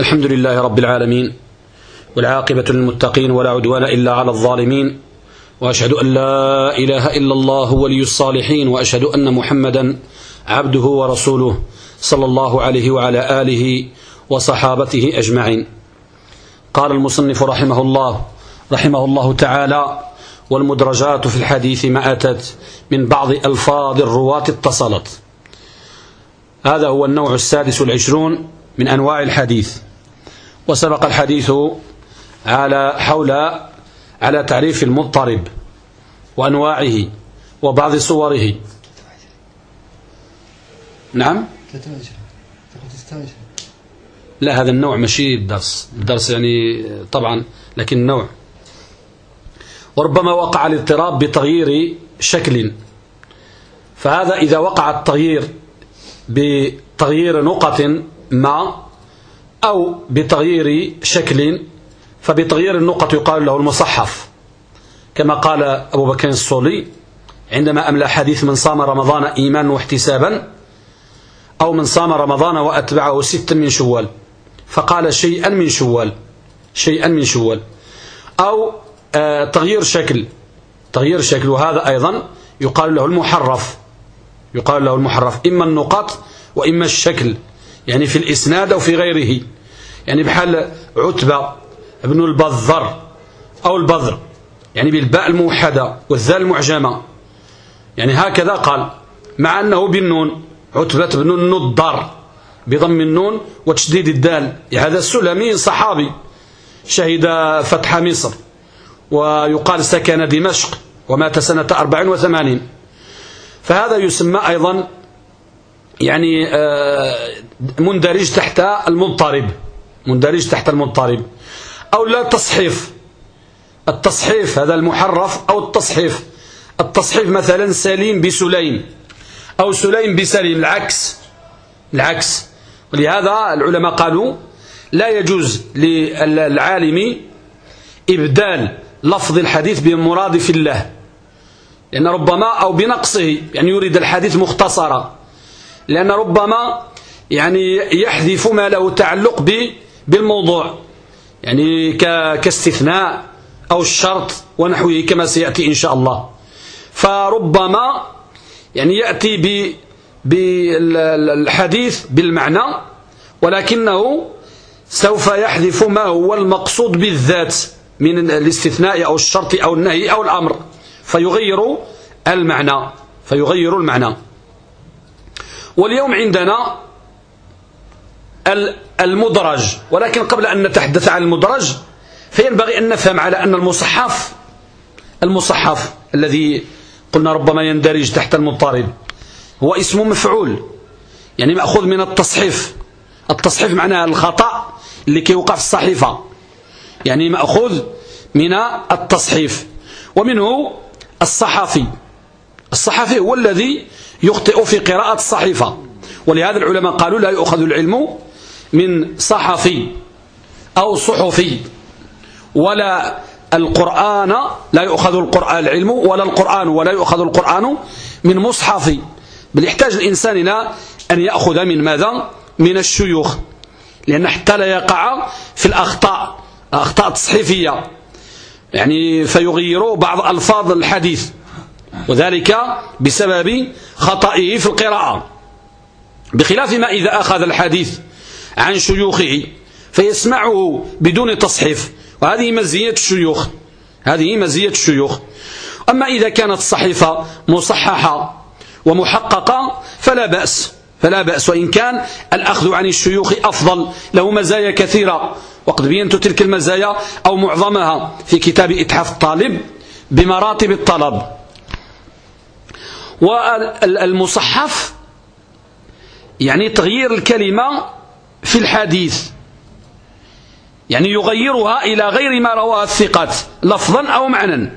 الحمد لله رب العالمين والعاقبة للمتقين ولا عدوان إلا على الظالمين وأشهد أن لا إله إلا الله ولي الصالحين وأشهد أن محمدا عبده ورسوله صلى الله عليه وعلى آله وصحابته أجمعين. قال المصنف رحمه الله رحمه الله تعالى والمدرجات في الحديث ما أتت من بعض ألفاظ الرواة اتصلت. هذا هو النوع السادس والعشرون من أنواع الحديث. وسبق الحديث على حول على تعريف المضطرب وأنواعه وبعض صوره. نعم؟ لا هذا النوع ماشي الدرس الدرس يعني طبعا لكن النوع وربما وقع الاضطراب بتغيير شكل. فهذا إذا وقع التغيير بتغيير نقط ما أو بتغيير شكل فبتغيير النقط يقال له المصحف. كما قال أبو بكر الصولي عندما أملى حديث من صام رمضان إيمانا واحتسابا أو من صام رمضان وأتبعه ستا من شوال فقال شيئا من شوال شيئا من شوال. أو آه تغيير شكل تغيير شكل وهذا أيضا يقال له المحرف يقال له المحرف إما النقط وإما الشكل. يعني في الإسناد أو في غيره. يعني بحال عتبة ابن البذر أو البذر يعني بالباء الموحدة والذال المعجمة. يعني هكذا قال مع أنه بالنون عتبة بن النضر بضم النون وتشديد الدال. هذا السلمي صحابي شهد فتح مصر ويقال سكن دمشق ومات سنة 84 فهذا يسمى أيضا يعني آه، مندرج تحت المضطرب. مندرج تحت المضطرب. أو لا تصحيف. التصحيف هذا المحرف أو التصحيف. التصحيف مثلا سليم بسليم. أو سليم بسليم العكس. العكس. ولهذا العلماء قالوا لا يجوز للعالم إبدال لفظ الحديث بمرادف الله. لأن ربما أو بنقصه يعني يريد الحديث مختصرا. لأن ربما يعني يحذف ما له تعلق بالموضوع. يعني كاستثناء أو الشرط ونحوه كما سيأتي إن شاء الله. فربما يعني يأتي بالحديث بالمعنى ولكنه سوف يحذف ما هو المقصود بالذات من الاستثناء أو الشرط أو النهي أو الأمر. فيغير المعنى. فيغير المعنى. واليوم عندنا المدرج. ولكن قبل أن نتحدث عن المدرج فينبغي أن نفهم على أن المصحف المصحف الذي قلنا ربما يندرج تحت المضطرب هو اسم مفعول يعني مأخوذ من التصحيف. التصحيف معناها الخطأ اللي كيوقع في الصحيفة يعني مأخوذ من التصحيف. ومنه الصحفي. الصحفي هو الذي يخطئ في قراءة الصحيفة. ولهذا العلماء قالوا لا يؤخذ العلم من صحفي أو صحفي ولا القرآن لا يؤخذ القرآن العلم ولا القرآن ولا يؤخذ القرآن من مصحف بل يحتاج الإنسان إلى أن يأخذ من ماذا؟ من الشيوخ. لأن حتى لا يقع في الأخطاء أخطاء تصحيفية. يعني فيغير بعض ألفاظ الحديث. وذلك بسبب خطئه في القراءة. بخلاف ما إذا أخذ الحديث عن شيوخه فيسمعه بدون تصحيف وهذه مزية الشيوخ هذه مزية الشيوخ. أما إذا كانت الصحيفة مصححة ومحققة فلا بأس فلا بأس وإن كان الأخذ عن الشيوخ أفضل له مزايا كثيرة. وقد بينت تلك المزايا أو معظمها في كتاب إتحاف الطالب بمراتب الطلب. والمصحف يعني تغيير الكلمة في الحديث. يعني يغيرها إلى غير ما رواها الثقات لفظا أو معنى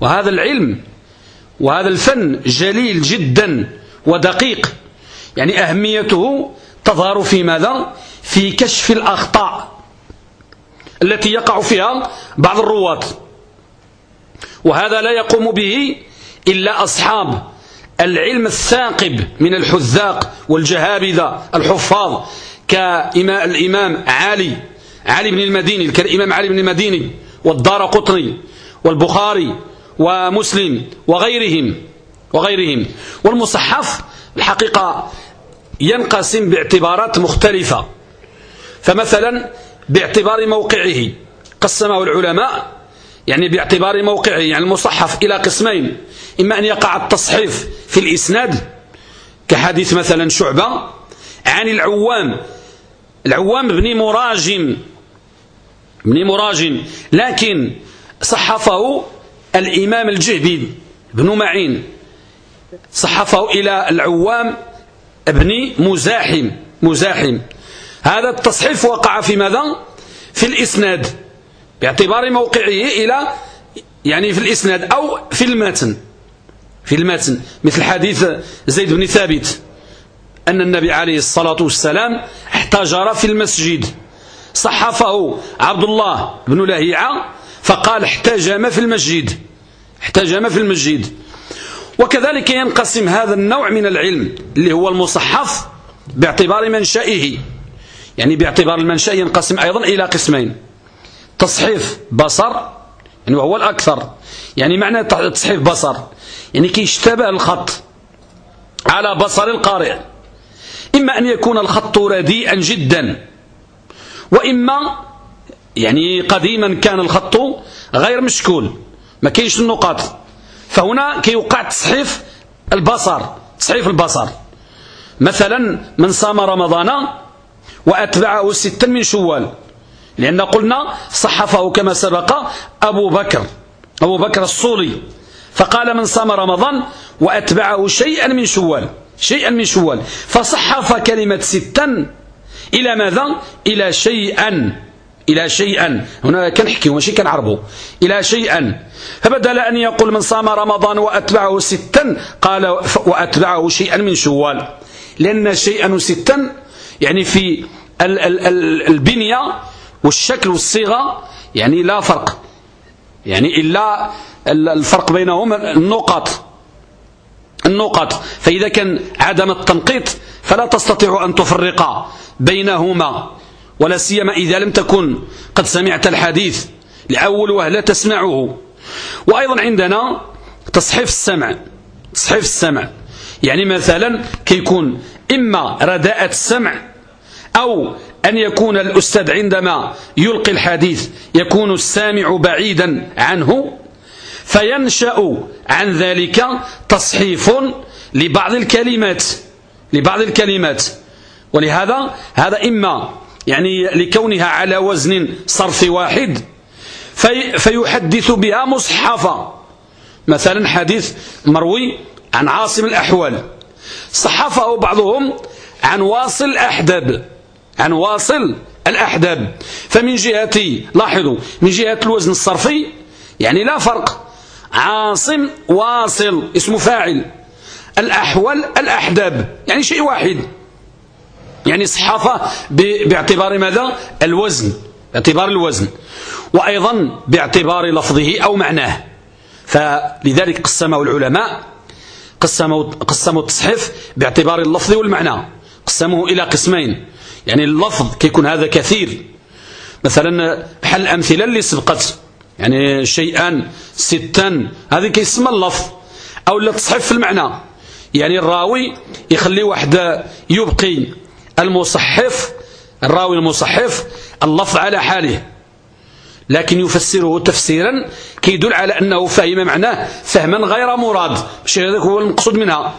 وهذا العلم وهذا الفن جليل جدا ودقيق. يعني أهميته تظهر في ماذا؟ في كشف الأخطاء التي يقع فيها بعض الرواة وهذا لا يقوم به إلا أصحاب العلم الثاقب من الحذاق والجهابذة الحفاظ كالإمام علي علي بن المديني كالإمام علي بن المديني والدار قطني والبخاري ومسلم وغيرهم وغيرهم. والمصحف الحقيقة ينقسم باعتبارات مختلفة. فمثلا باعتبار موقعه قسمه العلماء يعني باعتبار موقعه يعني المصحف إلى قسمين. إما أن يقع التصحيف في الإسناد كحديث مثلا شعبة عن العوام. العوام بن مراجم بن مراجم. لكن صحفه الإمام الجهبي بن معين. صحفه إلى العوام ابن مزاحم مزاحم. هذا التصحيف وقع في ماذا؟ في الإسناد. باعتبار موقعه إلى يعني في الإسناد أو في المتن. في المتن. مثل حديث زيد بن ثابت. أن النبي عليه الصلاة والسلام احتجر في المسجد. صحفه عبد الله بن لهيعة فقال احتجم في المسجد. احتجم في المسجد. وكذلك ينقسم هذا النوع من العلم اللي هو المصحف باعتبار منشئه. يعني باعتبار المنشأ ينقسم أيضا إلى قسمين. تصحيف بصر يعني وهو الأكثر. يعني معنى تصحيف بصر. يعني كيشتبه الخط على بصر القارئ. إما أن يكون الخط رديئا جدا وإما يعني قديما كان الخط غير مشكول ما كاينش النقاط. فهنا كيوقع تصحيف البصر تصحيف البصر. مثلا من صام رمضان وأتبعه ستا من شوال. لأن قلنا صحفه كما سبق أبو بكر أبو بكر الصولي. فقال من صام رمضان وأتبعه شيئا من شوال شيئا من شوال. فصحف كلمة ستا إلى ماذا؟ إلى شيئا إلى شيئا. هنا كنحكي وماشي كنعربه. إلى شيئا. فبدل أن يقول من صام رمضان وأتبعه ستا قال وأتبعه شيئا من شوال. لأن شيئا ستا يعني في البنية والشكل والصيغة يعني لا فرق. يعني إلا الفرق بينهم النقط النقط فإذا كان عدم التنقيط فلا تستطيع أن تفرق بينهما ولا سيما إذا لم تكن قد سمعت الحديث لأول وهلة تسمعه. وأيضا عندنا تصحيف السمع. تصحيف السمع. يعني مثلا كيكون إما رداءة السمع أو أن يكون الأستاذ عندما يلقي الحديث يكون السامع بعيدا عنه فينشأ عن ذلك تصحيف لبعض الكلمات لبعض الكلمات. ولهذا هذا إما يعني لكونها على وزن صرف واحد في فيحدث بها مصحفة. مثلا حديث مروي عن عاصم الأحوال. صحفه بعضهم عن واصل الأحدب عن واصل الأحدب فمن جهة لاحظوا من جهة الوزن الصرفي يعني لا فرق. عاصم واصل اسم فاعل. الأحول الأحدب يعني شيء واحد. يعني صحافة باعتبار ماذا؟ الوزن باعتبار الوزن. وأيضا باعتبار لفظه أو معناه. فلذلك قسمه العلماء قسموا, قسموا التصحيف باعتبار اللفظ والمعنى. قسموه إلى قسمين. يعني اللفظ كيكون هذا كثير. مثلا بحال الأمثلة اللي سبقت. يعني شيئا ستا. هذه كيسمى اللفظ. أو لا تصحف في المعنى. يعني الراوي يخلي واحد يبقي. المصحف الراوي المصحف اللفظ على حاله. لكن يفسره تفسيرا كيدل على أنه فهم معناه. فهما غير مراد. مش هذا هو المقصود منها.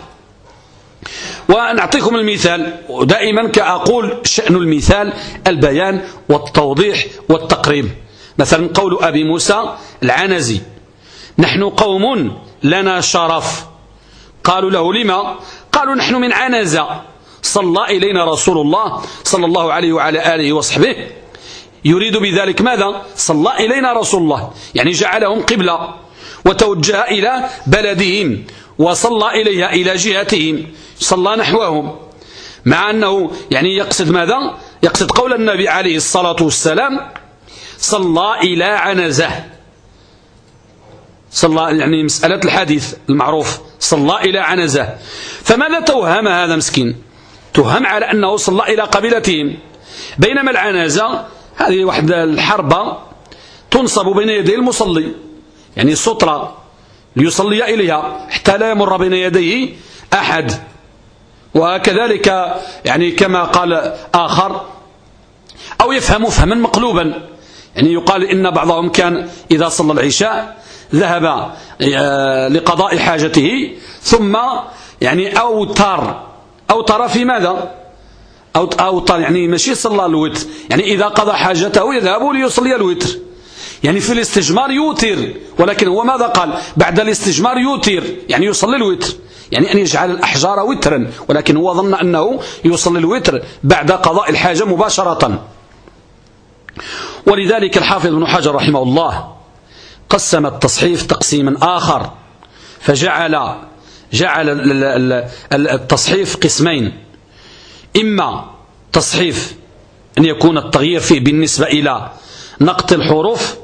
ونعطيكم المثال. ودائما كأقول شأن المثال البيان والتوضيح والتقريب. مثلا قول أبي موسى العنزي نحن قوم لنا شرف. قالوا له لما؟ قالوا نحن من عنزة. صلى إلينا رسول الله صلى الله عليه وعلى آله وصحبه. يريد بذلك ماذا؟ صلى إلينا رسول الله. يعني جعلهم قبلة. وتوجه إلى بلدهم. وصلى إليها إلى جهتهم صلى نحوهم. مع أنه يعني يقصد ماذا؟ يقصد قول النبي عليه الصلاة والسلام صلى إلى عنزة. صلى يعني مسألة الحديث المعروف صلى إلى عنزة. فماذا توهم هذا مسكين؟ تهم على أنه صلى إلى قبيلتهم. بينما العنازة هذه واحدة الحربة تنصب بين يدي المصلي يعني السطرة. ليصلي إليها. حتى لا يمر بين يديه أحد. وكذلك يعني كما قال آخر أو يفهم فهما مقلوبا. يعني يقال إن بعضهم كان إذا صلى العشاء ذهب آه، لقضاء حاجته ثم يعني أوتر. أوتر في ماذا؟ أو أوتر يعني ماشي صلى الوتر. يعني إذا قضى حاجته يذهب ليصلي الوتر. يعني في الاستجمار يوتر. ولكن هو ماذا قال؟ بعد الاستجمار يوتر. يعني يصلي الوتر. يعني أن يجعل الأحجار وترا. ولكن هو ظن أنه يصلي الوتر بعد قضاء الحاجة مباشرة. ولذلك الحافظ بن حجر رحمه الله قسم التصحيف تقسيما آخر. فجعل جعل التصحيف قسمين. إما تصحيف أن يكون التغيير فيه بالنسبة إلى نقط الحروف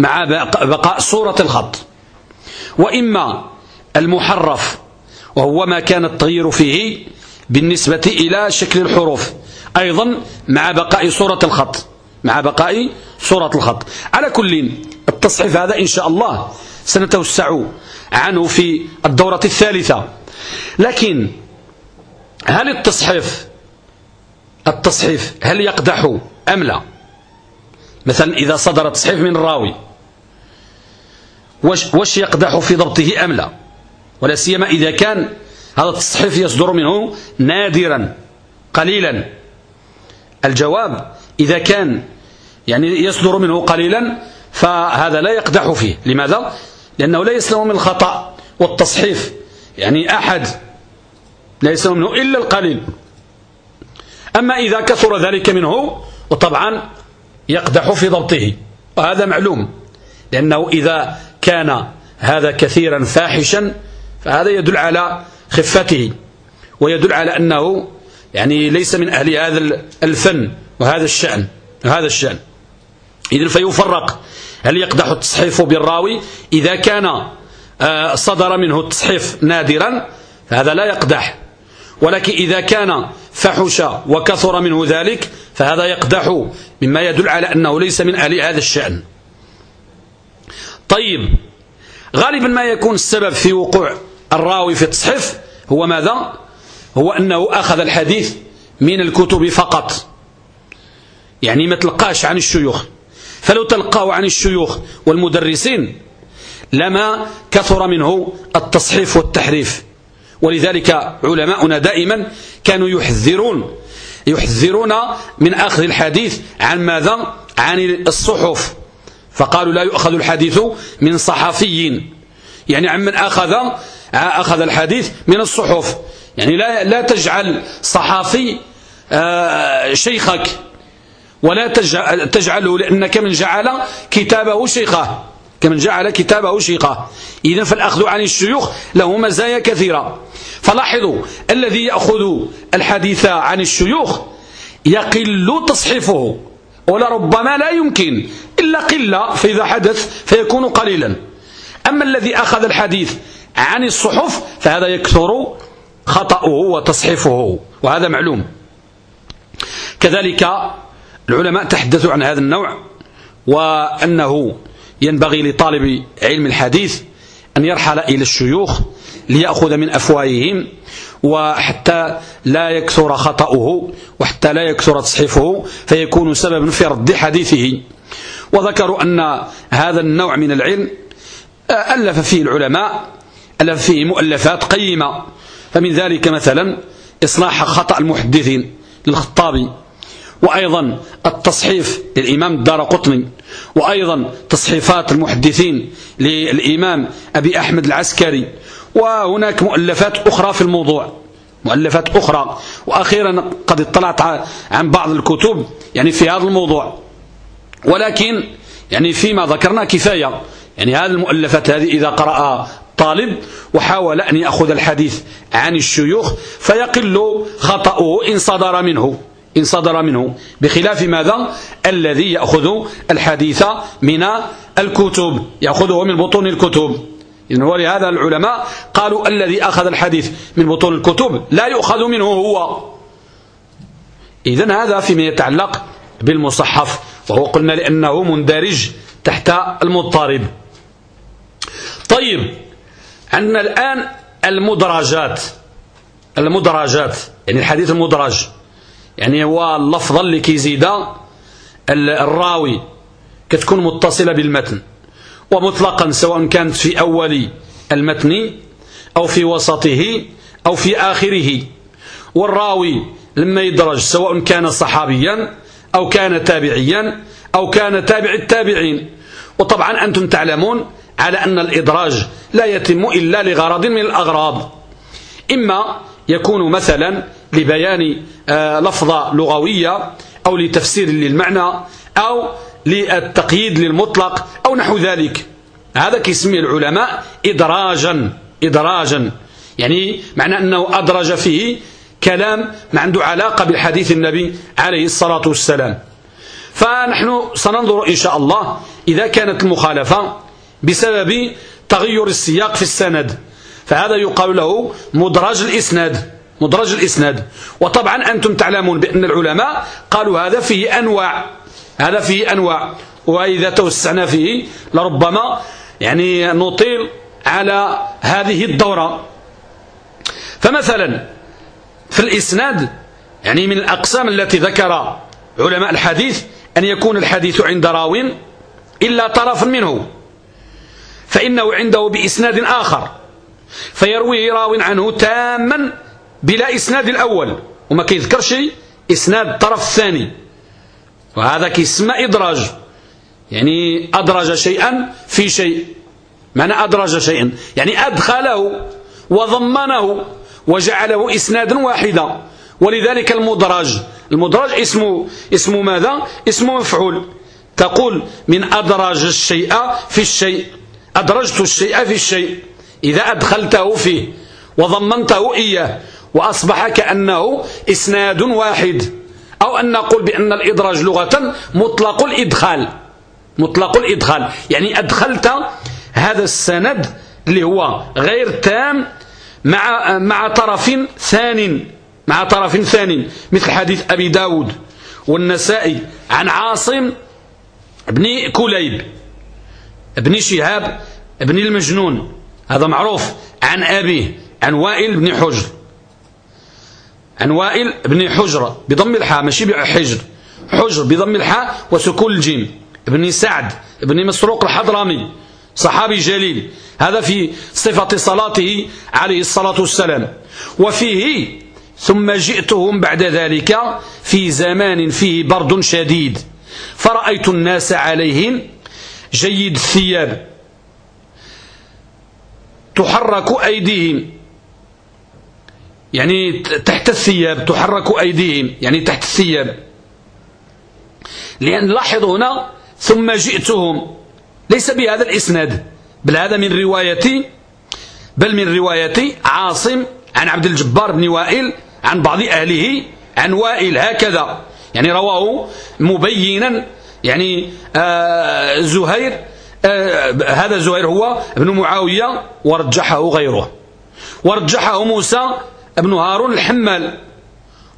مع بقاء صورة الخط. وإما المحرف وهو ما كان التغيير فيه بالنسبة إلى شكل الحروف أيضا مع بقاء صورة الخط مع بقاء صورة الخط. على كل التصحيف هذا إن شاء الله سنتوسع عنه في الدورة الثالثة. لكن هل التصحيف التصحيف هل يقدح أم لا؟ مثلا إذا صدر تصحيف من الراوي. وش, وش يقدح في ضبطه أم لا؟ ولا سيما إذا كان هذا التصحيف يصدر منه نادرا قليلا. الجواب إذا كان يعني يصدر منه قليلا فهذا لا يقدح فيه. لماذا؟ لأنه لا يسلم من الخطأ والتصحيف يعني أحد لا يسلم منه إلا القليل. أما إذا كثر ذلك منه وطبعا يقدح في ضبطه. وهذا معلوم لأنه إذا كان هذا كثيرا فاحشا فهذا يدل على خفته ويدل على أنه يعني ليس من أهل هذا الفن وهذا الشأن وهذا الشأن. إذن فيفرق هل يقدح التصحيف بالراوي؟ إذا كان آه، صدر منه التصحيف نادرا فهذا لا يقدح. ولكن إذا كان فحش وكثر منه ذلك فهذا يقدح مما يدل على أنه ليس من أهل هذا الشأن. طيب. غالبا ما يكون السبب في وقوع الراوي في التصحيف هو ماذا؟ هو أنه أخذ الحديث من الكتب فقط. يعني ما تلقاش عن الشيوخ. فلو تلقاه عن الشيوخ والمدرسين لما كثر منه التصحيف والتحريف. ولذلك علماؤنا دائما كانوا يحذرون يحذرون من أخذ الحديث عن ماذا؟ عن الصحف. فقالوا لا يؤخذ الحديث من صحفي يعني عمن أخذ أخذ الحديث من الصحف. يعني لا لا تجعل صحافي آه، شيخك ولا تجعله لأنك من جعل كتابه شيخه. كمن جعل كتابه شيخه. إذن فالأخذ عن الشيوخ له مزايا كثيرة. فلاحظوا الذي يأخذ الحديث عن الشيوخ يقل تصحيفه. ولربما لا يمكن. إلا قلة فإذا حدث فيكون قليلا. أما الذي أخذ الحديث عن الصحف فهذا يكثر خطأه وتصحيفه وهذا معلوم. كذلك العلماء تحدثوا عن هذا النوع وأنه ينبغي لطالب علم الحديث أن يرحل إلى الشيوخ ليأخذ من أفواههم وحتى لا يكثر خطأه وحتى لا يكثر تصحيفه فيكون سببا في رد حديثه. وذكروا أن هذا النوع من العلم ألف فيه العلماء ألف فيه مؤلفات قيمة. فمن ذلك مثلا إصلاح خطأ المحدثين للخطابي وأيضا التصحيف للإمام الدار قطني وأيضا تصحيفات المحدثين للإمام أبي أحمد العسكري. وهناك مؤلفات أخرى في الموضوع مؤلفات أخرى. وأخيرا قد اطلعت عن بعض الكتب يعني في هذا الموضوع. ولكن يعني فيما ذكرنا كفاية يعني هذه المؤلفات هذه إذا قرأ طالب وحاول أن يأخذ الحديث عن الشيوخ فيقل خطأه إن صدر منه إن صدر منه. بخلاف ماذا؟ الذي يأخذ الحديث من الكتب يأخذه من بطون الكتب. إذن ولهذا العلماء قالوا الذي أخذ الحديث من بطون الكتب لا يؤخذ منه هو. إذن هذا فيما يتعلق بالمصحف وهو قلنا لأنه مندرج تحت المضطرب. طيب عندنا الآن المدرجات. المدرجات يعني الحديث المدرج. يعني هو اللفظة اللي كيزيد الراوي كتكون متصلة بالمتن. ومطلقا سواء كانت في أول المتن أو في وسطه أو في آخره. والراوي لما يدرج سواء كان صحابيا أو كان تابعيا أو كان تابع التابعين. وطبعا أنتم تعلمون على أن الإدراج لا يتم إلا لغرض من الأغراض. إما يكون مثلا لبيان آه، لفظة لغوية أو لتفسير للمعنى أو للتقييد للمطلق أو نحو ذلك. هذا كيسمي العلماء إدراجا إدراجا. يعني معنى أنه أدرج فيه كلام ما عنده علاقة بالحديث النبي عليه الصلاة والسلام. فنحن سننظر إن شاء الله إذا كانت المخالفة بسبب تغير السياق في السند. فهذا يقال له مدرج الإسناد مدرج الإسناد. وطبعا أنتم تعلمون بأن العلماء قالوا هذا فيه أنواع هذا فيه أنواع. وإذا توسعنا فيه لربما يعني نطيل على هذه الدورة. فمثلا في الإسناد يعني من الأقسام التي ذكر علماء الحديث أن يكون الحديث عند راو إلا طرف منه فإنه عنده بإسناد آخر فيرويه راو عنه تاما بلا إسناد الأول وما كيذكرش إسناد الطرف الثاني وهذا كيسمى إدراج يعني أدرج شيئا في شيء معنى أدرج شيئا يعني أدخله وضمنه وجعله إسنادا واحدا. ولذلك المدرج المدرج اسمه اسمه ماذا؟ اسمه مفعول. تقول من أدرج الشيء في الشيء أدرجت الشيء في الشيء إذا أدخلته فيه وضمنته إياه وأصبح كأنه إسناد واحد. أو أن نقول بأن الإدراج لغة مطلق الإدخال. مطلق الإدخال. يعني أدخلت هذا السند اللي هو غير تام مع مع طرف ثان مع طرف ثاني مثل حديث أبي داود والنسائي عن عاصم بن كليب بن شهاب بن المجنون هذا معروف عن أبيه عن وائل بن حجر. عن وائل بن حجر بضم الحاء ماشي بحجر. حجر بضم الحاء وسكون الجيم ابن سعد ابن مسروق الحضرمي. صحابي جليل. هذا في صفة صلاته عليه الصلاة والسلام. وفيه ثم جئتهم بعد ذلك في زمان فيه برد شديد. فرأيت الناس عليهم جيد الثياب. تحرك أيديهم. يعني تحت الثياب تحرك أيديهم. يعني تحت الثياب. لأن لاحظوا هنا ثم جئتهم. ليس بهذا الإسناد بل هذا من رواية بل من رواية عاصم عن عبد الجبار بن وائل عن بعض أهله عن وائل هكذا. يعني رواه مبينا يعني آه زهير آه هذا زهير هو ابن معاوية ورجحه غيره. ورجحه موسى ابن هارون الحمال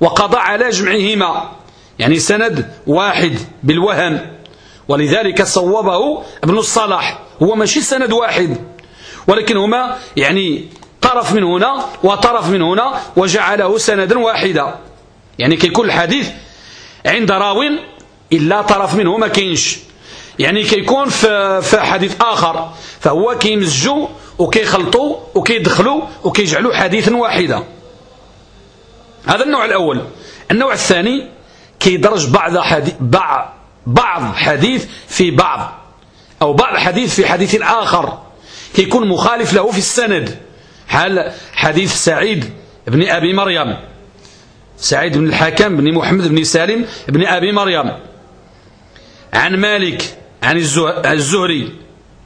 وقضى على جمعهما يعني سند واحد بالوهم ولذلك صوبه ابن الصلاح. هو ماشي سند واحد ولكن هما يعني طرف من هنا وطرف من هنا وجعله سندا واحدا. يعني كيكون الحديث عند راو إلا طرف منه ما كاينش. يعني كيكون في, في حديث آخر فهو كيمزجوا وكيخلطوا وكيدخلوا وكيجعلوا حديثا واحدا. هذا النوع الأول. النوع الثاني كيدرج بعض حديث بعض بعض حديث في بعض أو بعض حديث في حديث آخر كيكون مخالف له في السند. حال حديث سعيد بن أبي مريم سعيد بن الحكم بن محمد بن سالم بن أبي مريم عن مالك عن الزهري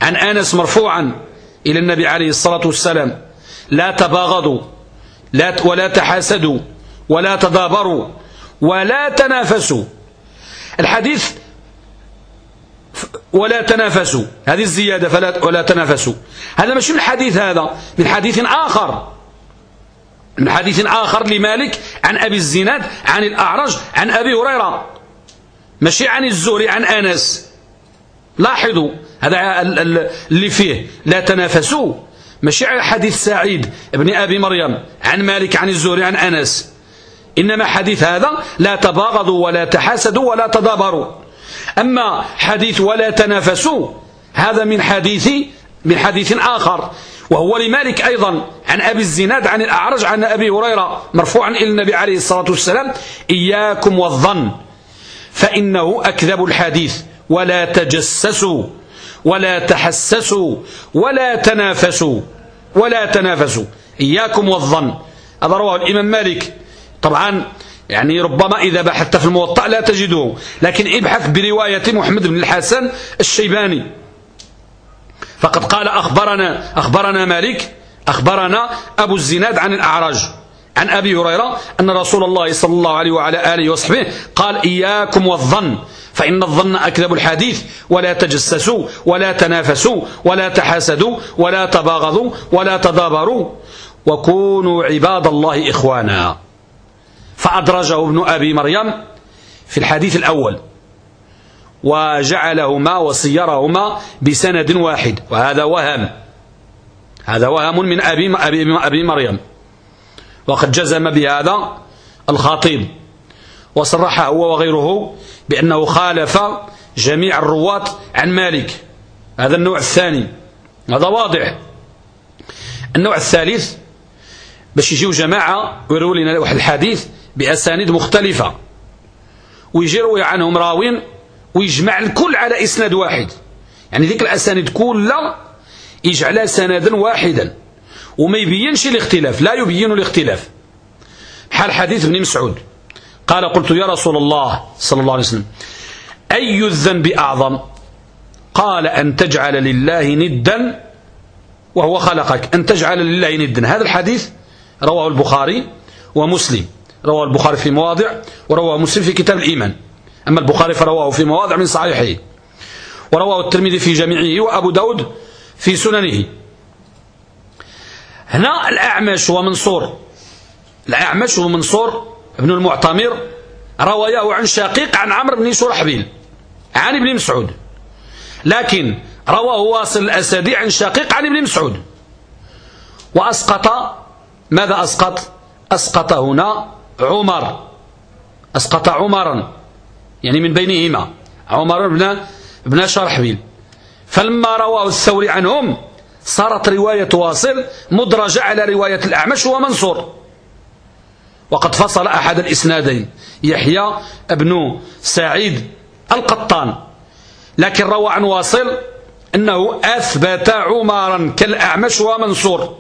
عن أنس مرفوعا إلى النبي عليه الصلاة والسلام لا تباغضوا لا ولا تحاسدوا ولا تدابروا ولا تنافسوا. الحديث ولا تنافسوا. هذه الزيادة فلا ولا تنافسوا. هذا مش من حديث هذا من حديث آخر. من حديث آخر لمالك عن أبي الزناد عن الأعرج عن أبي هريرة. ماشي عن الزهري عن أنس. لاحظوا هذا اللي فيه. لا تنافسوا. ماشي حديث سعيد ابن أبي مريم عن مالك عن الزهري عن أنس. إنما حديث هذا لا تباغضوا ولا تحاسدوا ولا تدابروا. أما حديث ولا تنافسوا هذا من حديث من حديث آخر. وهو لمالك أيضا عن أبي الزناد عن الأعرج عن أبي هريرة مرفوعا إلى النبي عليه الصلاة والسلام إياكم والظن فإنه أكذب الحديث ولا تجسسوا ولا تحسسوا ولا تنافسوا ولا تنافسوا إياكم والظن. هذا رواه الإمام مالك. طبعا يعني ربما إذا بحثت في الموطأ لا تجده. لكن ابحث برواية محمد بن الحسن الشيباني. فقد قال أخبرنا, أخبرنا مالك أخبرنا أبو الزناد عن الأعراج. عن أبي هريرة أن رسول الله صلى الله عليه وعلى آله وصحبه قال إياكم والظن فإن الظن أكذب الحديث ولا تجسسوا ولا تنافسوا ولا تحاسدوا ولا تباغضوا ولا تدابروا. وكونوا عباد الله إخوانا. فأدرجه ابن أبي مريم في الحديث الأول وجعلهما وصيرهما بسند واحد وهذا وهم هذا وهم من أبي, أبي, أبي مريم. وقد جزم بهذا الخطيب وصرح هو وغيره بأنه خالف جميع الرواة عن مالك. هذا النوع الثاني هذا واضح. النوع الثالث باش يجيو جماعة ويروا لنا واحد الحديث بأسانيد مختلفة. ويجي يروي عنهم راوين ويجمع الكل على إسناد واحد. يعني ذيك الأسانيد كلها يجعلها سندا واحدا. وما يبينش الاختلاف لا يبين الاختلاف. حال حديث ابن مسعود. قال قلت يا رسول الله صلى الله عليه وسلم أي الذنب أعظم؟ قال أن تجعل لله ندا وهو خلقك. أن تجعل لله ندا. هذا الحديث رواه البخاري ومسلم. رواه البخاري في مواضع ورواه مسلم في كتاب الإيمان. أما البخاري فرواه في مواضع من صحيحه. ورواه الترمذي في جميعه وأبو داود في سننه. هنا الأعمش ومنصور. الأعمش ومنصور ابن المعتمر رواياه عن شقيق عن عمرو بن شرحبيل عن ابن مسعود. لكن رواه واصل الأسدي عن شقيق عن ابن مسعود. وأسقط ماذا أسقط؟ أسقط هنا عمر. أسقط عمرا. يعني من بينهما. عمر بن بن شرحبيل. فلما رواه الثوري عنهم صارت رواية واصل مدرجة على رواية الأعمش ومنصور. وقد فصل أحد الإسنادين. يحيى ابن سعيد القطان. لكن روى عن واصل أنه أثبت عمرا كالأعمش ومنصور.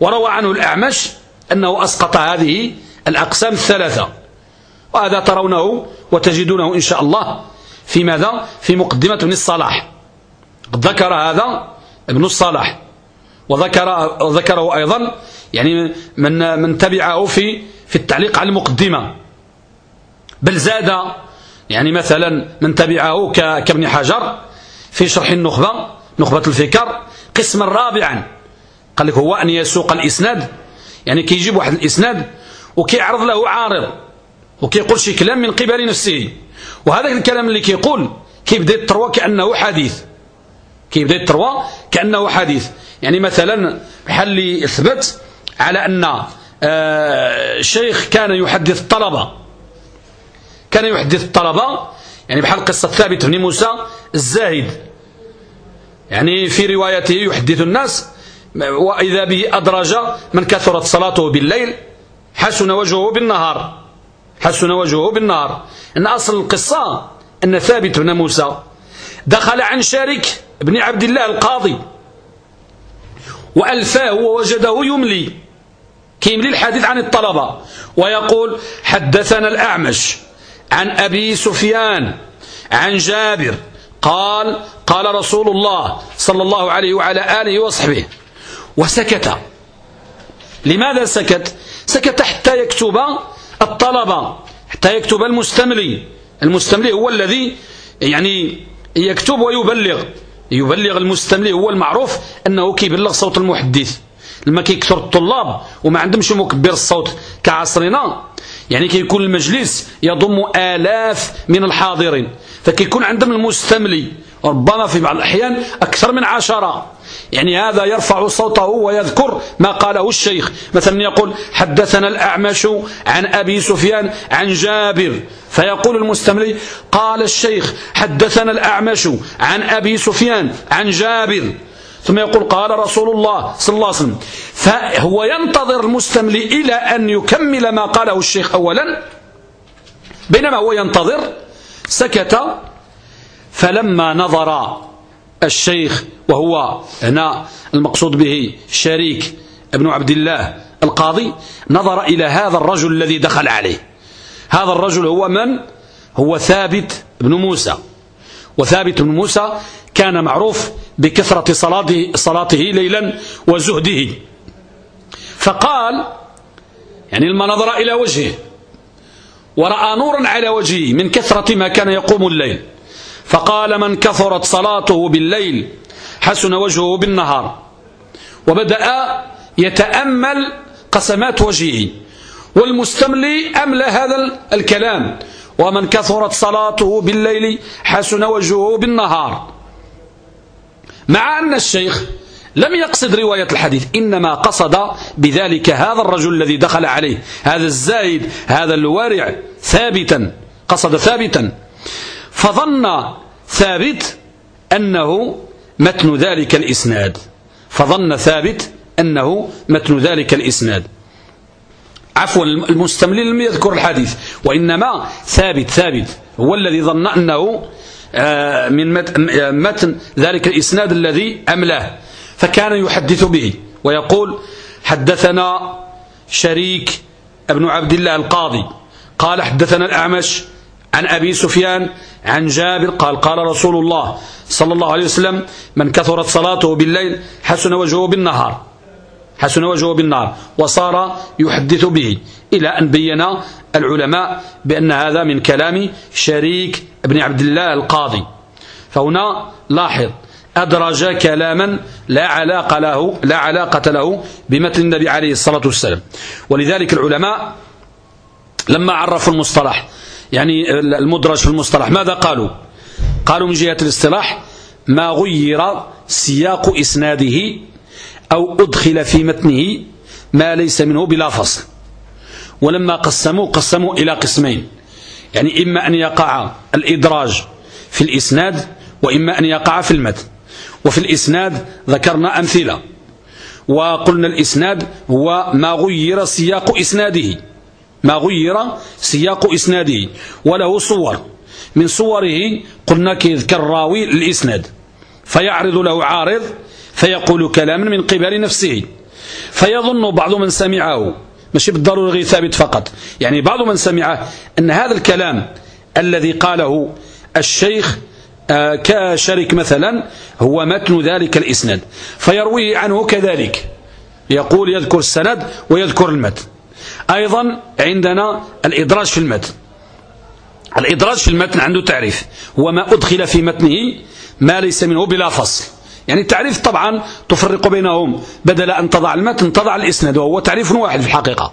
وروى عنه الأعمش أنه أسقط هذه الأقسام الثلاثة. وهذا ترونه وتجدونه إن شاء الله في ماذا؟ في مقدمة ابن الصلاح. ذكر هذا ابن الصلاح. وذكر ذكره أيضا يعني من من تبعه في في التعليق على المقدمة. بل زاد يعني مثلا من تبعه كابن حجر في شرح النخبة نخبة الفكر قسما رابعا. قال لك هو أن يسوق الإسناد. يعني كيجيب واحد الإسناد وكيعرض له عارض وكيقول شي كلام من قبل نفسه. وهذا الكلام اللي كيقول كيبدأ يتروى كأنه حديث. كيبدأ يتروى كأنه حديث. يعني مثلا بحال اللي يثبت على أن آه، شيخ كان يحدث الطلبة. كان يحدث الطلبة. يعني بحال قصة ثابت بن موسى الزاهد. يعني في روايته يحدث الناس وإذا به أدرج من كثرت صلاته بالليل حسن وجهه بالنهار. حسن وجهه بالنهار. إن أصل القصة أن ثابت بن موسى دخل عن شارك بن عبد الله القاضي وألفاه ووجده يملي. كيملي الحديث عن الطلبة ويقول حدثنا الأعمش عن أبي سفيان عن جابر قال قال رسول الله صلى الله عليه وعلى آله وصحبه وسكت. لماذا سكت؟ سكت حتى يكتب الطلبة حتى يكتب المستملي. المستملي هو الذي يعني يكتب ويبلغ. يبلغ المستملي هو المعروف أنه كيبلغ صوت المحدث. لما كيكثر الطلاب وما عندهمش مكبر الصوت كعصرنا يعني كيكون المجلس يضم آلاف من الحاضرين. فكيكون عندهم المستملي ربما في بعض الأحيان أكثر من عشرة. يعني هذا يرفع صوته ويذكر ما قاله الشيخ. مثلا يقول حدثنا الأعمش عن أبي سفيان عن جابر. فيقول المستملي قال الشيخ حدثنا الأعمش عن أبي سفيان عن جابر. ثم يقول قال رسول الله صلى الله عليه وسلم. فهو ينتظر المستملي إلى أن يكمل ما قاله الشيخ أولا. بينما هو ينتظر سكت فلما نظر الشيخ وهو هنا المقصود به شريك ابن عبد الله القاضي نظر إلى هذا الرجل الذي دخل عليه. هذا الرجل هو من؟ هو ثابت بن موسى. وثابت بن موسى كان معروف بكثرة صلاته, صلاته ليلا وزهده. فقال يعني لما نظر إلى وجهه ورأى نورا على وجهه من كثرة ما كان يقوم الليل. فقال من كثرت صلاته بالليل حسن وجهه بالنهار وبدأ يتأمل قسمات وجهه والمستملي أملى هذا الكلام ومن كثرت صلاته بالليل حسن وجهه بالنهار. مع أن الشيخ لم يقصد رواية الحديث إنما قصد بذلك هذا الرجل الذي دخل عليه هذا الزايد هذا الوارع ثابتا قصد ثابتا. فظن ثابت أنه متن ذلك الإسناد. فظن ثابت أنه متن ذلك الإسناد. عفوا المستملين لم يذكر الحديث وإنما ثابت ثابت. هو الذي ظن أنه آه، من متن ذلك الإسناد الذي أملاه. فكان يحدث به ويقول حدثنا شريك ابن عبد الله القاضي قال حدثنا الأعمش عن أبي سفيان عن جابر قال قال رسول الله صلى الله عليه وسلم من كثرت صلاته بالليل حسن وجهه بالنهار. حسن وجهه بالنهار وصار يحدث به إلى أن بين العلماء بأن هذا من كلام شريك ابن عبد الله القاضي. فهنا لاحظ أدرج كلاما لا علاقة له لا علاقة له بمتن النبي عليه الصلاة والسلام. ولذلك العلماء لما عرفوا المصطلح يعني المدرج في المصطلح. ماذا قالوا؟ قالوا من جهة الاصطلاح ما غير سياق إسناده أو أدخل في متنه ما ليس منه بلا فصل. ولما قسموا قسموا إلى قسمين. يعني إما أن يقع الإدراج في الإسناد وإما أن يقع في المتن. وفي الإسناد ذكرنا أمثلة. وقلنا الإسناد هو ما غير سياق إسناده. ما غير سياق إسناده وله صور. من صوره قلنا كيذكر راوي الإسناد فيعرض له عارض فيقول كلاما من قبل نفسه. فيظن بعض من سمعه. ماشي بالضرورة غير ثابت فقط. يعني بعض من سمعه أن هذا الكلام الذي قاله الشيخ آه، كشرك مثلا هو متن ذلك الإسناد. فيرويه عنه كذلك. يقول يذكر السند ويذكر المتن. أيضا عندنا الإدراج في المتن. الإدراج في المتن عنده تعريف. هو ما أدخل في متنه ما ليس منه بلا فصل. يعني التعريف طبعا تفرق بينهم. بدل أن تضع المتن تضع الإسناد وهو تعريف واحد في الحقيقة.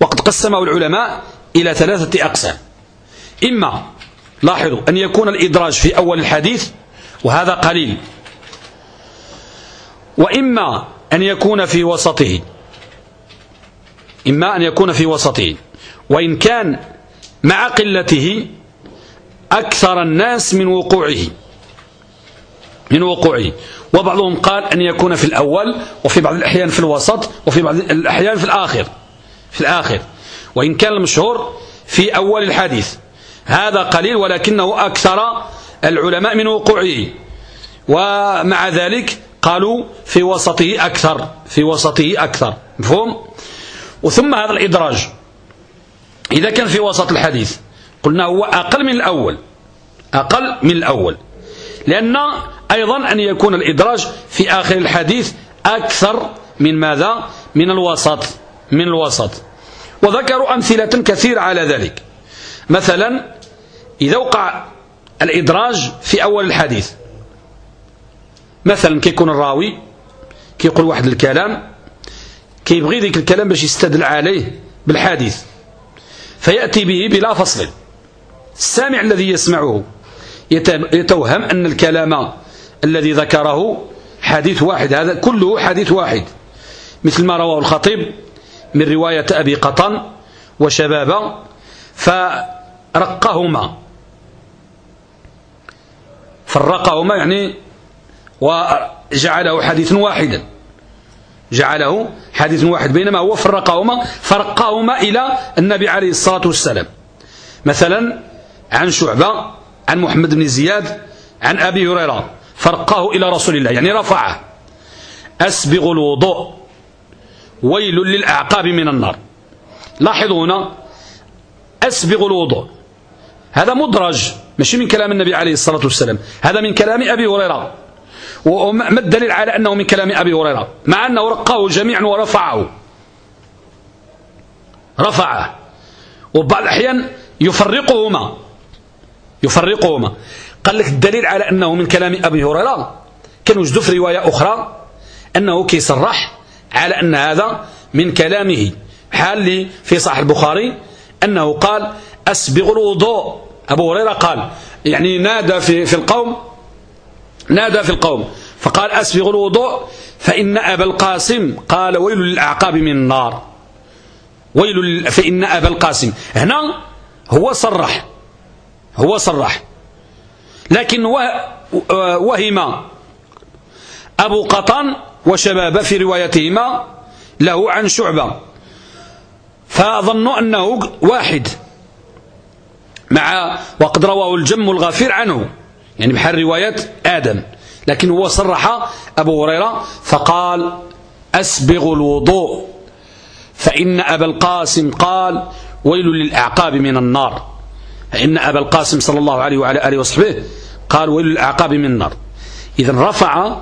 وقد قسمه العلماء إلى ثلاثة أقسام. إما لاحظوا أن يكون الإدراج في أول الحديث وهذا قليل. وإما أن يكون في وسطه. إما أن يكون في وسطه. وإن كان مع قلته أكثر الناس من وقوعه. من وقوعه. وبعضهم قال أن يكون في الأول وفي بعض الأحيان في الوسط وفي بعض الأحيان في الآخر. في الآخر. وإن كان المشهور في أول الحديث. هذا قليل ولكنه أكثر العلماء من وقوعه. ومع ذلك قالوا في وسطه أكثر في وسطه أكثر. مفهوم؟ وثم هذا الإدراج. إذا كان في وسط الحديث قلنا هو أقل من الأول. أقل من الأول. لأن أيضا أن يكون الإدراج في آخر الحديث أكثر من ماذا؟ من الوسط. من الوسط. وذكروا أمثلة كثيرة على ذلك. مثلا إذا وقع الإدراج في أول الحديث. مثلا كيكون الراوي كيقول واحد الكلام كيبغي ذيك الكلام باش يستدل عليه بالحديث. فيأتي به بلا فصل. السامع الذي يسمعه يتوهم أن الكلام الذي ذكره حديث واحد. هذا كله حديث واحد. مثل ما رواه الخطيب من رواية أبي قطن وشبابا فرقهما. فرقهما يعني وجعله حديث واحدا. جعله حديث واحد بينما هو فرقهما فرقهما إلى النبي عليه الصلاة والسلام. مثلا عن شعبة عن محمد بن زياد عن أبي هريرة فرقه إلى رسول الله يعني رفعه. أسبغ الوضوء ويل للأعقاب من النار. لاحظوا هنا أسبغ الوضوء. هذا مدرج ماشي من كلام النبي عليه الصلاة والسلام. هذا من كلام أبي هريرة. وما الدليل على أنه من كلام أبي هريرة مع أنه رقاه جميعا ورفعه. رفعه. وبعض الأحيان يفرقهما. يفرقهما. قال لك الدليل على أنه من كلام أبي هريرة. كان وجدوا في رواية أخرى أنه كيصرح على أن هذا من كلامه. حال في صحيح البخاري أنه قال أسبغ الوضوء. أبو هريرة قال يعني نادى في, في القوم نادى في القوم فقال أسبغ الوضوء فإن أبا القاسم قال ويل للأعقاب من النار. ويل فإن أبا القاسم. هنا هو صرح هو صرح. لكن وهم أبو قطن وشباب في روايتهما له عن شعبة. فظنوا أنه واحد مع وقد رواه الجم الغفير عنه. يعني بحال رواية آدم. لكن هو صرح أبو هريرة فقال أسبغ الوضوء فإن أبا القاسم قال ويل للأعقاب من النار. فإن أبا القاسم صلى الله عليه وعلى آله وصحبه قال ويل للأعقاب من النار. إذا رفع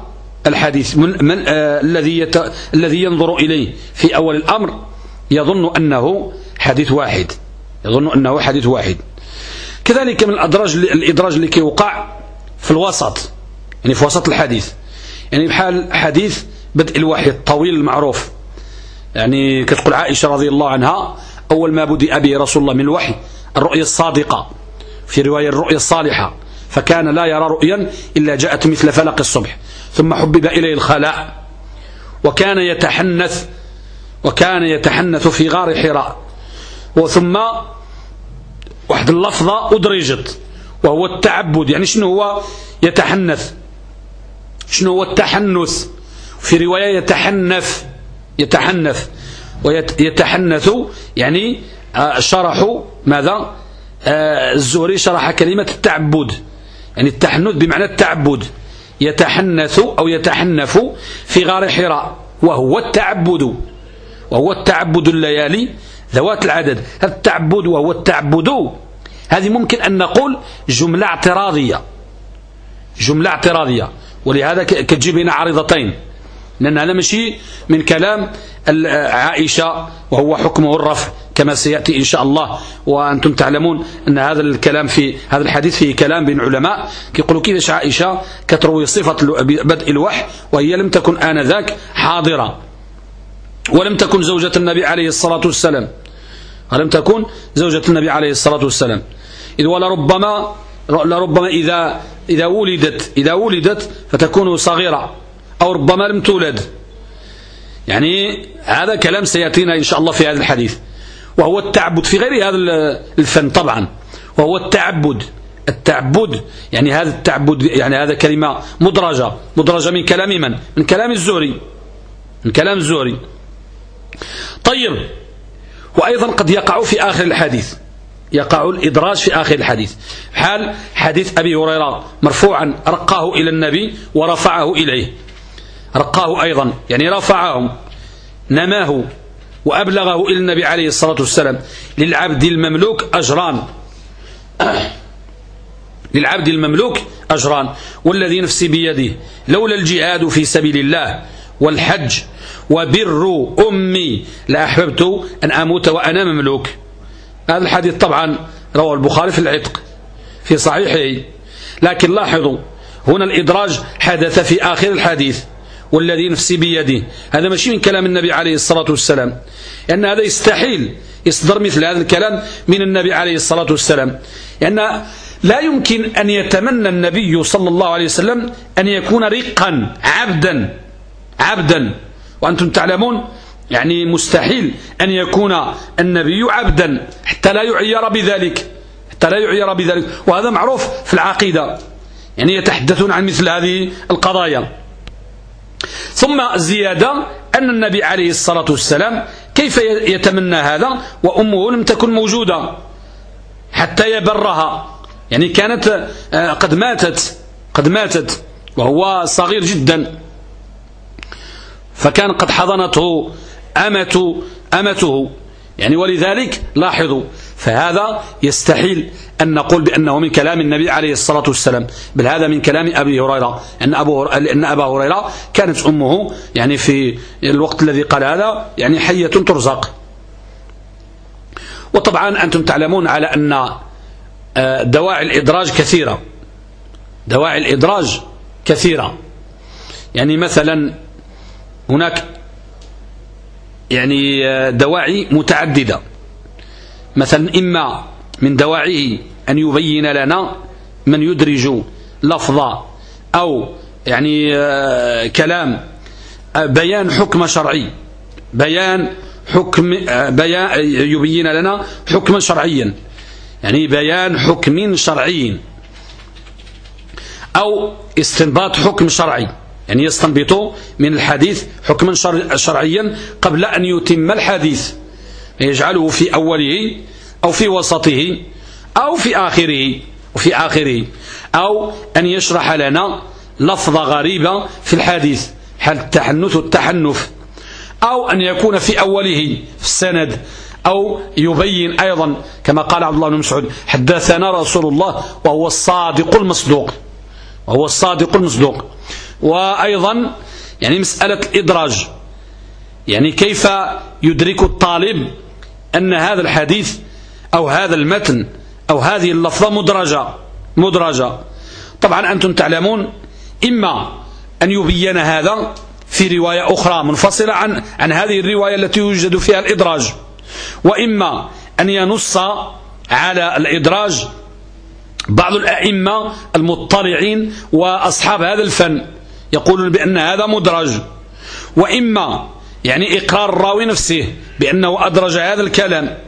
الحديث من, من آه الذي يت... الذي ينظر إليه في أول الأمر يظن أنه حديث واحد. يظن أنه حديث واحد. كذلك من الأدراج الإدراج اللي كيوقع في الوسط يعني في وسط الحديث. يعني بحال حديث بدء الوحي الطويل المعروف. يعني كتقول عائشة رضي الله عنها أول ما بدأ به رسول الله من الوحي الرؤية الصادقة. في رواية الرؤية الصالحة فكان لا يرى رؤيا إلا جاءت مثل فلق الصبح. ثم حبب إليه الخلاء وكان يتحنث وكان يتحنث في غار حراء. وثم واحد اللفظة أدرجت. وهو التعبد. يعني شنو هو؟ يتحنث. شنو هو التحنث؟ في رواية يتحنث. يتحنث. ويتحنث يعني آه، شرحوا ماذا؟ آه، الزهري شرح كلمة التعبد. يعني التحنث بمعنى التعبد. يتحنث أو يتحنف في غار حراء. وهو التعبد. وهو التعبد الليالي ذوات العدد. التعبد وهو التعبد؟ هذه ممكن أن نقول جملة اعتراضية. جملة اعتراضية. ولهذا كتجيب هنا عارضتين لأن هذا ماشي من كلام عائشة وهو حكمه الرفع كما سيأتي إن شاء الله. وأنتم تعلمون أن هذا الكلام في هذا الحديث فيه كلام بين علماء. كيقولوا كيفاش عائشة كتروي صفة بدء الوحي وهي لم تكن آنذاك حاضرة. ولم تكن زوجة النبي عليه الصلاة والسلام. ولم تكن زوجة النبي عليه الصلاة والسلام. إذ ولربما لربما إذا إذا ولدت إذا ولدت فتكون صغيرة أو ربما لم تولد. يعني هذا كلام سيأتينا إن شاء الله في هذا الحديث. وهو التعبد في غير هذا الفن طبعا. وهو التعبد. التعبد. يعني هذا التعبد يعني هذا كلمة مدرجة. مدرجة من كلام من؟ من كلام الزهري. من كلام الزهري. طيب. وأيضا قد يقع في آخر الحديث. يقع الإدراج في آخر الحديث. حال حديث أبي هريرة مرفوعا رقاه إلى النبي ورفعه إليه. رقاه أيضا يعني رفعه نماه وأبلغه إلى النبي عليه الصلاة والسلام. للعبد المملوك أجران. للعبد المملوك أجران. والذي نفسي بيده لولا الجهاد في سبيل الله والحج وبر أمي لأحببت أن أموت وأنا مملوك. هذا الحديث طبعا رواه البخاري في العتق في صحيحه. لكن لاحظوا هنا الإدراج حدث في آخر الحديث والذي نفسي بيده. هذا ماشي من كلام النبي عليه الصلاة والسلام. لأن هذا يستحيل يصدر مثل هذا الكلام من النبي عليه الصلاة والسلام. لأن لا يمكن أن يتمنى النبي صلى الله عليه وسلم أن يكون رقا عبدا عبدا. وأنتم تعلمون يعني مستحيل أن يكون النبي عبدا حتى لا يعير بذلك حتى لا يعير بذلك. وهذا معروف في العقيدة. يعني يتحدثون عن مثل هذه القضايا. ثم الزيادة أن النبي عليه الصلاة والسلام كيف يتمنى هذا؟ وأمه لم تكن موجودة حتى يبرها. يعني كانت آه، قد ماتت قد ماتت وهو صغير جدا. فكان قد حضنته أمة أمته. يعني ولذلك لاحظوا فهذا يستحيل أن نقول بأنه من كلام النبي عليه الصلاة والسلام. بل هذا من كلام أبي هريرة. أن, أبو أن أبا هريرة كانت أمه يعني في الوقت الذي قال هذا يعني حية ترزق. وطبعا أنتم تعلمون على أن آه، دواعي الإدراج كثيرة. دواعي الإدراج كثيرة. يعني مثلا هناك يعني آه، دواعي متعددة. مثلا إما من دواعيه أن يبين لنا من يدرج لفظة أو يعني آه، كلام آه، بيان حكم شرعي. بيان حكم بيان يبين لنا حكما شرعيا يعني بيان حكم شرعي أو استنباط حكم شرعي. يعني يستنبط من الحديث حكما شرعيا قبل أن يتم الحديث يجعله في أوله أو في وسطه أو في آخره وفي آخره أو أن يشرح لنا لفظة غريبة في الحديث حال التحنث والتحنف أو أن يكون في أوله في السند أو يبين أيضا كما قال عبد الله بن مسعود حدثنا رسول الله وهو الصادق المصدوق وهو الصادق المصدوق. وأيضا يعني مسألة الإدراج. يعني كيف يدرك الطالب أن هذا الحديث أو هذا المتن أو هذه اللفظة مدرجة؟ مدرجة. طبعا أنتم تعلمون إما أن يبين هذا في رواية أخرى منفصلة عن, عن هذه الرواية التي يوجد فيها الإدراج وإما أن ينص على الإدراج بعض الأئمة المطلعين وأصحاب هذا الفن. يقولون بأن هذا مدرج. وإما يعني إقرار الراوي نفسه بأنه أدرج هذا الكلام.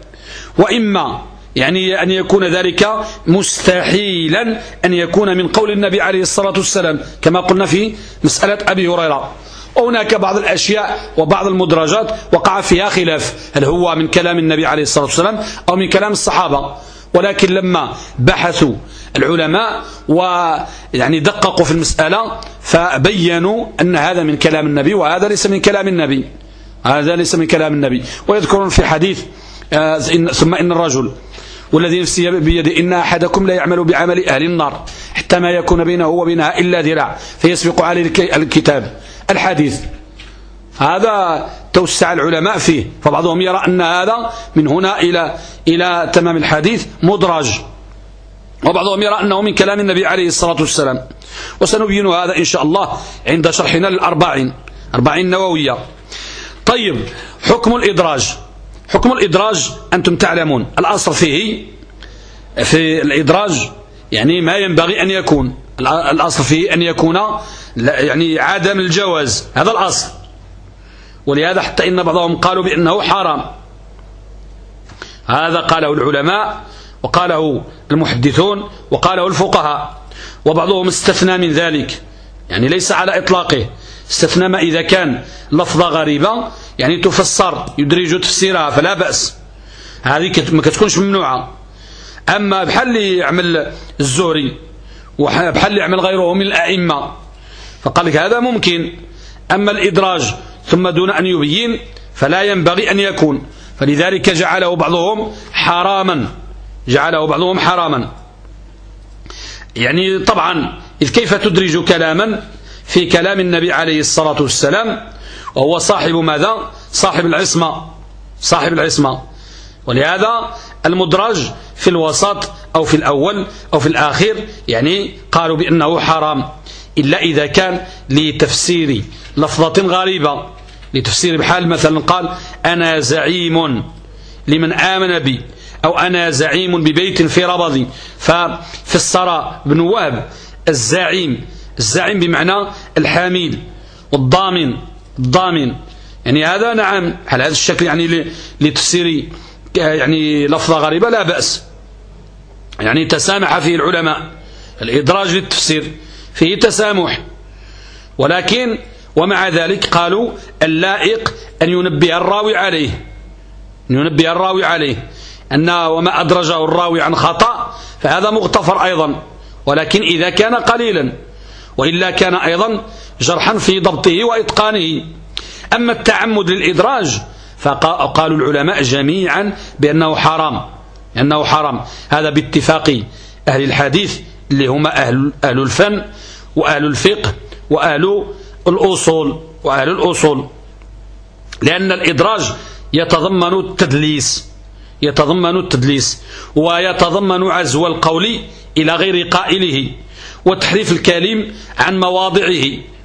وإما يعني أن يكون ذلك مستحيلا أن يكون من قول النبي عليه الصلاة والسلام كما قلنا في مسألة أبي هريرة. وهناك بعض الأشياء وبعض المدرجات وقع فيها خلاف. هل هو من كلام النبي عليه الصلاة والسلام أو من كلام الصحابة؟ ولكن لما بحثوا العلماء ويعني دققوا في المسألة فبينوا أن هذا من كلام النبي وهذا ليس من كلام النبي. هذا ليس من كلام النبي. ويذكرون في حديث آه، ثم إن الرجل والذي نفسي بيده إن أحدكم لا يعمل بعمل أهل النار حتى ما يكون بينه وبينها إلا ذراع فيسبق عليه الكتاب. الحديث. هذا توسع العلماء فيه. فبعضهم يرى أن هذا من هنا إلى إلى تمام الحديث مدرج. وبعضهم يرى أنه من كلام النبي عليه الصلاة والسلام. وسنبين هذا إن شاء الله عند شرحنا للأربعين. أربعين نووية. طيب حكم الإدراج. حكم الإدراج أنتم تعلمون. الأصل فيه في الإدراج يعني ما ينبغي أن يكون. الأصل فيه أن يكون يعني عدم الجواز. هذا الأصل. ولهذا حتى إن بعضهم قالوا بأنه حرام. هذا قاله العلماء وقاله المحدثون وقاله الفقهاء وبعضهم استثنى من ذلك. يعني ليس على إطلاقه. استثنى ما إذا كان لفظة غريبة يعني تفسر يدرج تفسيرها فلا بأس. هذه ما كتكونش ممنوعة. أما بحال اللي يعمل الزهري وبحال اللي يعمل غيره من الأئمة فقال لك هذا ممكن. أما الإدراج ثم دون أن يبين فلا ينبغي أن يكون. فلذلك جعله بعضهم حراما. جعله بعضهم حراما. يعني طبعا إذ كيف تدرج كلاما؟ في كلام النبي عليه الصلاة والسلام وهو صاحب ماذا؟ صاحب العصمة. صاحب العصمة. ولهذا المدرج في الوسط أو في الأول أو في الآخر يعني قالوا بأنه حرام. إلا إذا كان لتفسير لفظة غريبة. لتفسير بحال مثلا قال أنا زعيم لمن آمن بي أو أنا زعيم ببيت في ربضي ففي السراء بن وهب الزعيم الزعيم بمعنى الحامل والضامن الضامن. يعني هذا نعم على هذا الشكل يعني لتفسير يعني لفظة غريبة لا بأس. يعني تسامح فيه العلماء الإدراج للتفسير فيه تسامح. ولكن ومع ذلك قالوا اللائق أن ينبه الراوي عليه. أن ينبه الراوي عليه. أن وما أدرجه الراوي عن خطأ فهذا مغتفر أيضا. ولكن إذا كان قليلا وإلا كان أيضا جرحا في ضبطه وإتقانه. أما التعمد للإدراج فقالوا العلماء جميعا بأنه حرام. أنه حرام. هذا باتفاق أهل الحديث اللي هم أهل, أهل الفن وأهل الفقه وأهل الأصول وأهل الأصول. لأن الإدراج يتضمن التدليس يتضمن التدليس ويتضمن عزو القول إلى غير قائله وتحريف الكلم عن مواضعه.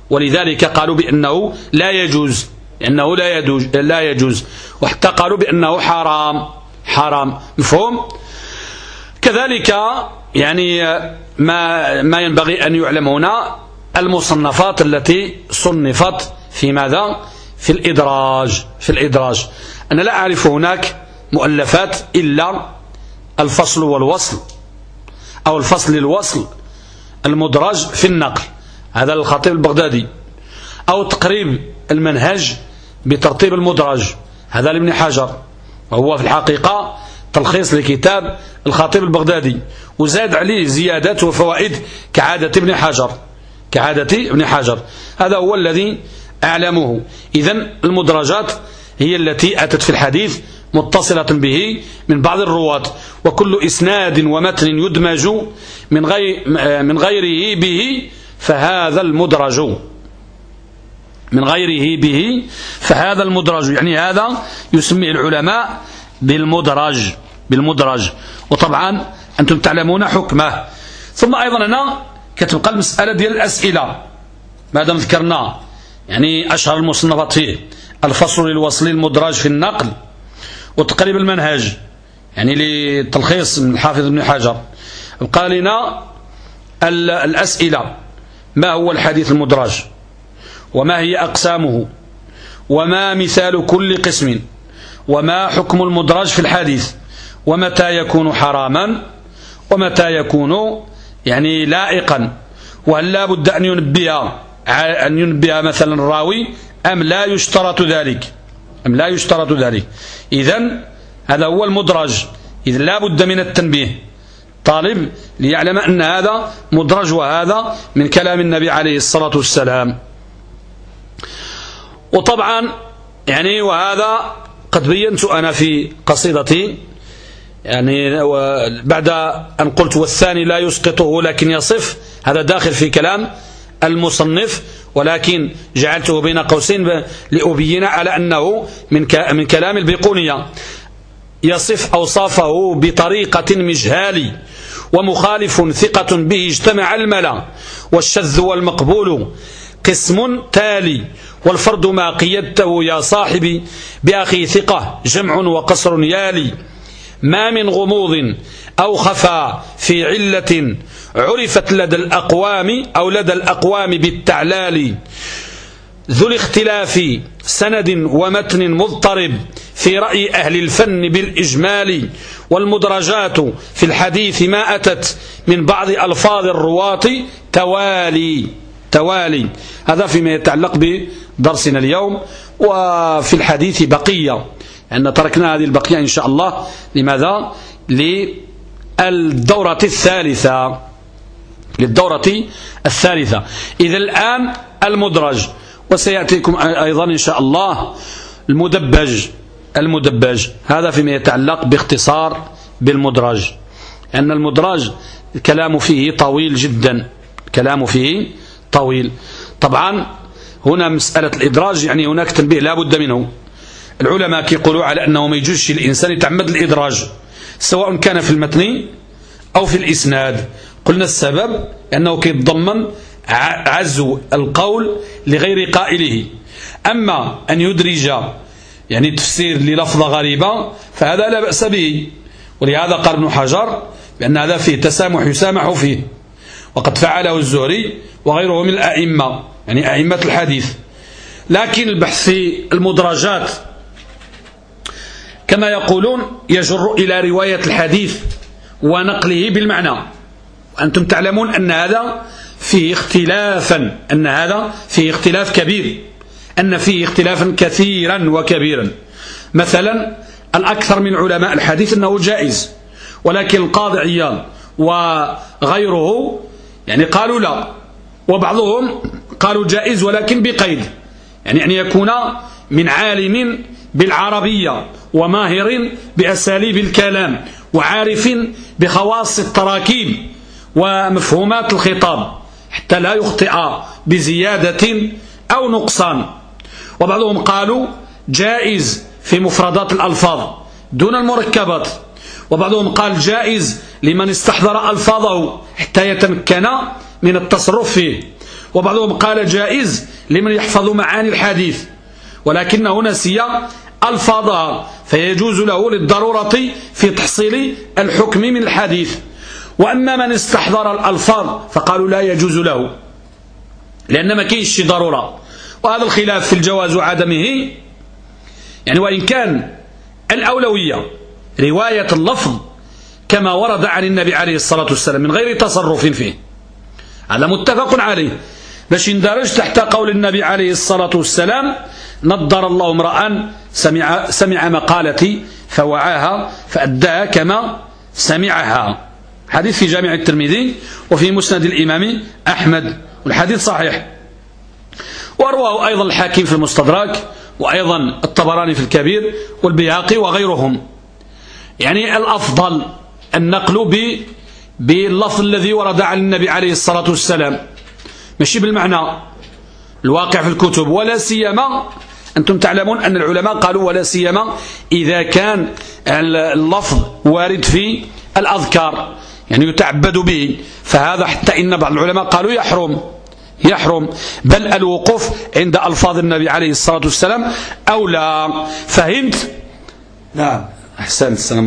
ولذلك قالوا بأنه لا يجوز لأنه لا يجوز, لا يجوز. وحتى قالوا بأنه حرام حرام. مفهوم؟ كذلك يعني ما ما ينبغي أن يعلم هنا المصنفات التي صنفت في ماذا؟ في الإدراج في الإدراج. أنا لا أعرف هناك مؤلفات إلا الفصل والوصل أو الفصل الوصل المدرج في النقل. هذا الخطيب البغدادي. أو تقريب المنهج بترتيب المدرج. هذا لابن حجر. وهو في الحقيقة تلخيص لكتاب الخطيب البغدادي. وزاد عليه زيادات وفوائد كعادة ابن حجر. كعادة ابن حجر. هذا هو الذي أعلمه. إذا المدرجات هي التي أتت في الحديث متصلة به من بعض الرواة. وكل إسناد ومتن يدمج من, غير من غيره به فهذا المدرج. من غيره به فهذا المدرج. يعني هذا يسميه العلماء بالمدرج بالمدرج. وطبعا أنتم تعلمون حكمه. ثم أيضا هنا كتبقى المسألة ديال الأسئلة. ما دام ذكرنا يعني أشهر المصنفات فيه الفصل للوصل المدرج في النقل وتقريب المنهج يعني لتلخيص من الحافظ ابن حجر. بقى لنا الأسئلة. ما هو الحديث المدرج؟ وما هي أقسامه؟ وما مثال كل قسم؟ وما حكم المدرج في الحديث؟ ومتى يكون حراما؟ ومتى يكون يعني لائقا. وهل لا بد أن ينبه أن ينبه مثلا الراوي أم لا يشترط ذلك؟ أم لا يشترط ذلك؟ إذا هذا هو المدرج. إذا لا بد من التنبيه. طالب ليعلم أن هذا مدرج وهذا من كلام النبي عليه الصلاة والسلام. وطبعا يعني وهذا قد بينت أنا في قصيدتي. يعني بعد أن قلت والثاني لا يسقطه لكن يصف هذا داخل في كلام المصنف ولكن جعلته بين قوسين لأبين على أنه من من كلام البيقونية. يصف أوصافه بطريقة مجهال ومخالف ثقة به اجتمع الملا والشذ والمقبول قسم تالي والفرد ما قيدته يا صاحبي بأخي ثقة جمع وقصر يالي. ما من غموض أو خفى في علة عرفت لدى الأقوام أو لدى الأقوام بالتعلال ذو الاختلاف سند ومتن مضطرب في رأي أهل الفن بالإجمال والمدرجات في الحديث ما أتت من بعض ألفاظ الرواة توالي توالي. هذا فيما يتعلق بدرسنا اليوم وفي الحديث بقية. أن تركنا هذه البقية إن شاء الله. لماذا؟ للدورة الثالثة. للدورة الثالثة. إذا الآن المدرج وسيأتيكم أيضا إن شاء الله المدبج. المدبج. هذا فيما يتعلق باختصار بالمدرج. أن المدرج الكلام فيه طويل جدا. الكلام فيه طويل. طبعا هنا مسألة الإدراج يعني هناك تنبيه لا بد منه. العلماء كيقولوا على أنه ما يجوزش الإنسان يتعمد الإدراج سواء كان في المتن أو في الإسناد. قلنا السبب أنه كيتضمن عزو القول لغير قائله. أما أن يدرج يعني تفسير للفظة غريبة فهذا لا بأس به. ولهذا قال ابن حجر بأن هذا فيه تسامح يسامح فيه. وقد فعله الزهري وغيره من الأئمة يعني أئمة الحديث. لكن البحث في المدرجات كما يقولون يجر إلى رواية الحديث ونقله بالمعنى. وأنتم تعلمون أن هذا فيه اختلافا أن هذا فيه اختلاف كبير أن فيه اختلافا كثيرا وكبيرا. مثلا الأكثر من علماء الحديث أنه جائز ولكن القاضي عيال وغيره يعني قالوا لا. وبعضهم قالوا جائز ولكن بقيد يعني أن يكون من عالم بالعربية وماهر بأساليب الكلام وعارف بخواص التراكيب ومفهومات الخطاب حتى لا يخطئ بزيادة أو نقصان. وبعضهم قالوا جائز في مفردات الألفاظ دون المركبات. وبعضهم قال جائز لمن استحضر ألفاظه حتى يتمكن من التصرف فيه. وبعضهم قال جائز لمن يحفظ معاني الحديث. ولكنه نسي ألفاظها فيجوز له للضرورة في تحصيل الحكم من الحديث. وأما من استحضر الألفاظ فقالوا لا يجوز له لأن ما كاينش ضرورة. وهذا الخلاف في الجواز وعدمه يعني وإن كان الأولوية رواية اللفظ كما ورد عن النبي عليه الصلاة والسلام من غير تصرف فيه هذا متفق عليه. باش يندرج تحت قول النبي عليه الصلاة والسلام نضر الله امرأ سمع, سمع مقالتي فوعاها فأداها كما سمعها. حديث في جامع الترمذي وفي مسند الإمام أحمد والحديث صحيح. ورواه أيضا الحاكم في المستدرك وأيضا الطبراني في الكبير والبياقي وغيرهم. يعني الأفضل النقل باللفظ الذي ورد عن النبي عليه الصلاة والسلام. ماشي بالمعنى الواقع في الكتب ولا سيما أنتم تعلمون أن العلماء قالوا ولا سيما إذا كان اللفظ وارد في الأذكار يعني يتعبد به فهذا حتى إن بعض العلماء قالوا يحرم يحرم. بل الوقوف عند ألفاظ النبي عليه الصلاة والسلام أو لا فهمت؟ نعم. أحسنت. السلام